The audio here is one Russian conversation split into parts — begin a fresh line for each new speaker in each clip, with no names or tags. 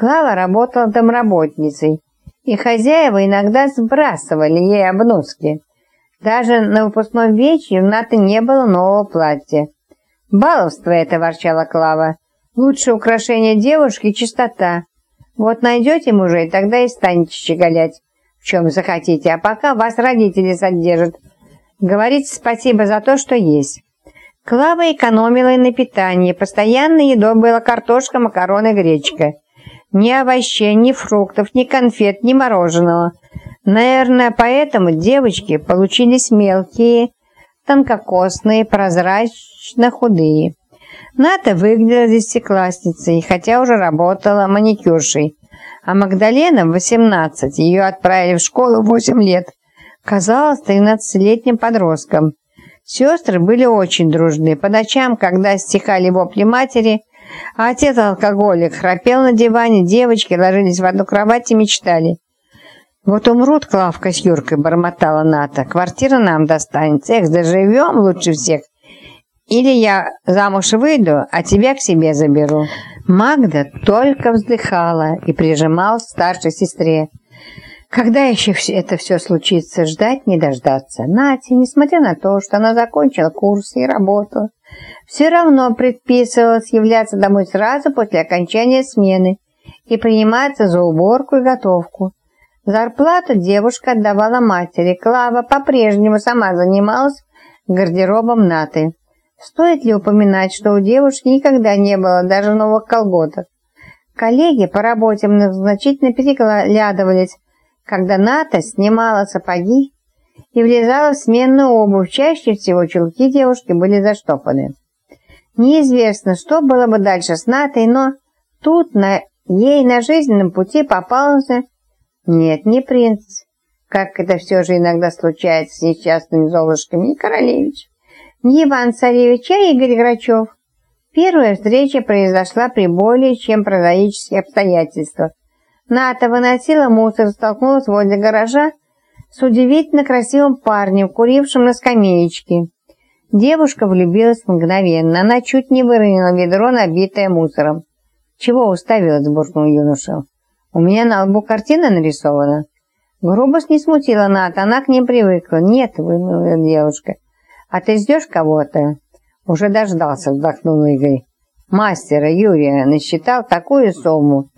Клава работала домработницей, и хозяева иногда сбрасывали ей обноски. Даже на выпускном вечере у Наты не было нового платья. «Баловство это!» – ворчала Клава. «Лучшее украшение девушки – чистота. Вот найдете мужей, тогда и станете щеголять, в чем захотите, а пока вас родители содержат. Говорите спасибо за то, что есть». Клава экономила и на питании. Постоянно едой была картошка, макароны, гречка. Ни овощей, ни фруктов, ни конфет, ни мороженого. Наверное, поэтому девочки получились мелкие, тонкокосные, прозрачно худые. Ната выглядела десятиклассницей, хотя уже работала маникюршей. А Магдалена в 18, ее отправили в школу в 8 лет, казалась 13-летним подростком. Сестры были очень дружны. По ночам, когда стихали вопли матери, а отец алкоголик храпел на диване, девочки ложились в одну кровать и мечтали. «Вот умрут Клавка с Юркой», — бормотала Ната. «Квартира нам достанется. Эх, доживем лучше всех. Или я замуж выйду, а тебя к себе заберу». Магда только вздыхала и прижималась к старшей сестре. Когда еще это все случится, ждать не дождаться. Натя, несмотря на то, что она закончила курсы и работу, все равно предписывалось являться домой сразу после окончания смены и приниматься за уборку и готовку. Зарплату девушка отдавала матери. Клава по-прежнему сама занималась гардеробом Наты. Стоит ли упоминать, что у девушки никогда не было даже новых колготок? Коллеги по работе значительно переглядывались когда Ната снимала сапоги и влезала в сменную обувь, чаще всего чулки девушки были заштопаны. Неизвестно, что было бы дальше с Натой, но тут на ей на жизненном пути попался... Нет, не принц, как это все же иногда случается с несчастными золушками, не королевич, не Иван Царевич, а Игорь Грачев. Первая встреча произошла при более чем прозаических обстоятельствах. Ната выносила мусор, столкнулась возле гаража с удивительно красивым парнем, курившим на скамеечке. Девушка влюбилась мгновенно. Она чуть не выронила ведро, набитое мусором. «Чего уставилась?» – буркнул юноша. «У меня на лбу картина нарисована». Грубость не смутила Ната, она к ней привыкла. «Нет», – вымыла девушка. «А ты ждешь кого-то?» «Уже дождался», – вздохнул Игорь. «Мастера Юрия насчитал такую сумму,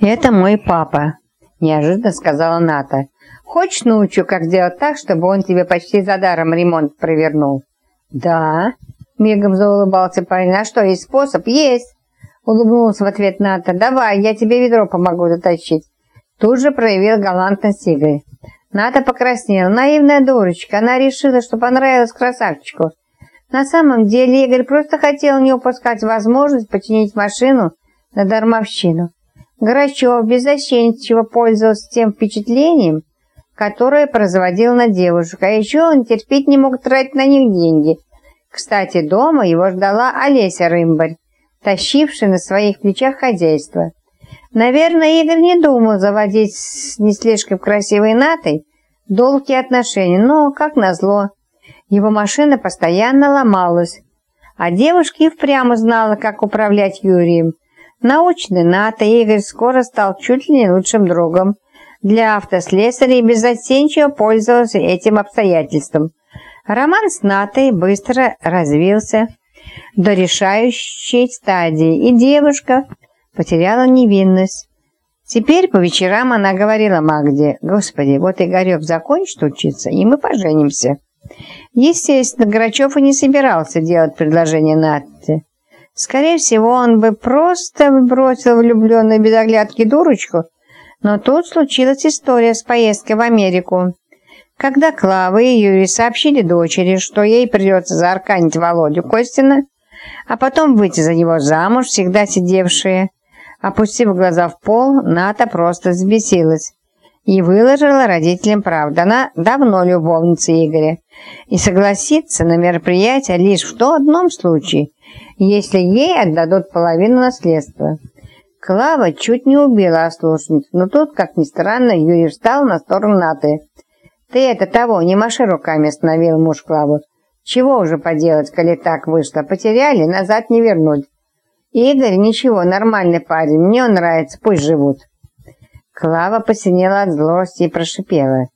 «Это мой папа», – неожиданно сказала Ната. «Хочешь научу, как сделать так, чтобы он тебе почти за даром ремонт провернул?» «Да», – мигом заулыбался парень. «А что, есть способ?» «Есть», – улыбнулся в ответ Ната. «Давай, я тебе ведро помогу дотащить». Тут же проявил галантность Игорь. Ната покраснела. Наивная дурочка. Она решила, что понравилась красавчику. На самом деле Игорь просто хотел не упускать возможность починить машину на дармовщину. Грачев беззащитничего пользовался тем впечатлением, которое производил на девушек, а еще он терпеть не мог тратить на них деньги. Кстати, дома его ждала Олеся Рымбарь, тащившая на своих плечах хозяйство. Наверное, Игорь не думал заводить с не слишком красивой Натой долгие отношения, но, как назло, его машина постоянно ломалась, а девушка и впрямь знала, как управлять Юрием. Научный НАТО Игорь скоро стал чуть ли не лучшим другом. Для автослесарей беззастенчиво пользовался этим обстоятельством. Роман с Натой быстро развился до решающей стадии, и девушка потеряла невинность. Теперь по вечерам она говорила Магде, «Господи, вот Игорек закончит учиться, и мы поженимся». Естественно, Грачев и не собирался делать предложение Нате. Скорее всего, он бы просто бросил влюбленную без оглядки дурочку, но тут случилась история с поездкой в Америку. Когда Клава и Юрий сообщили дочери, что ей придется заарканить Володю Костина, а потом выйти за него замуж, всегда сидевшие, опустив глаза в пол, Ната просто взбесилась и выложила родителям правду. Она давно любовница Игоря и согласится на мероприятие лишь в том одном случае – если ей отдадут половину наследства. Клава чуть не убила ослушницу, но тут, как ни странно, Юрий встал на сторону Наты. «Ты это того, не маши руками», — остановил муж Клаву. «Чего уже поделать, коли так вышло? Потеряли, назад не вернуть». Игорь ничего, нормальный парень, мне он нравится, пусть живут. Клава посинела от злости и прошипела.